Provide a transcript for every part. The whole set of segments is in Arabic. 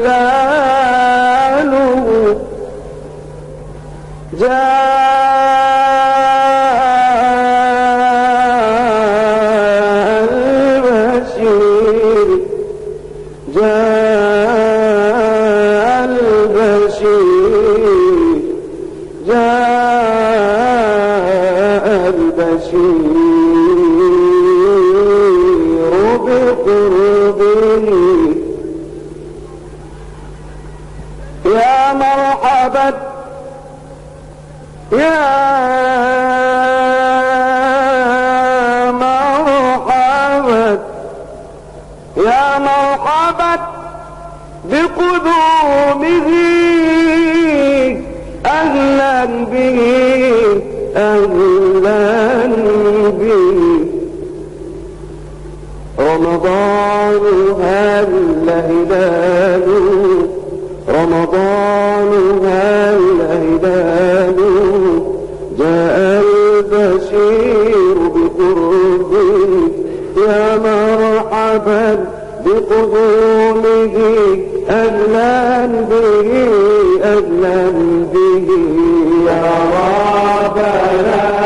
هلاله جاء مرحبا يا مرحبا يا مرحبا بقدومه أهلا به أهلا به. رمضان هل هلال رمضان أهلا به أهلا به. يا ربنا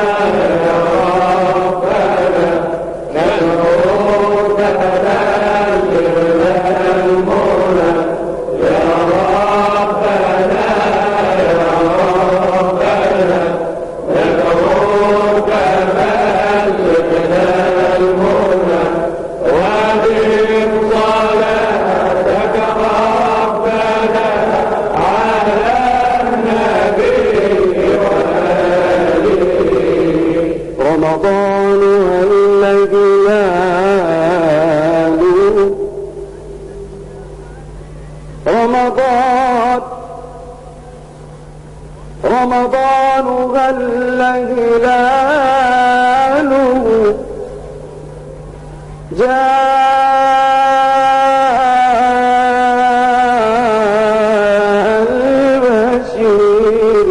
هل هلاله جاء البشير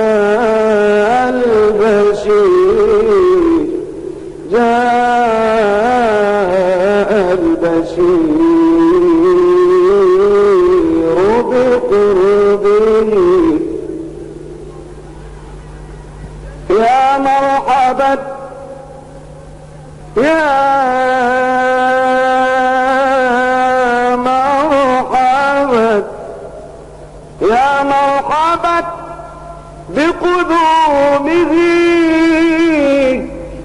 جاء البشير جاء يا مرحبا يا مرحبا بقدومه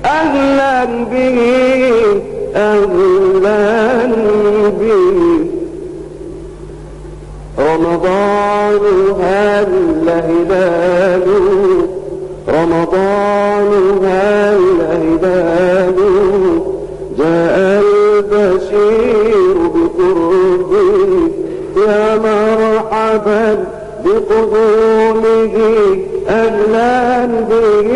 أهلا به أهلا بقدومه أهلا به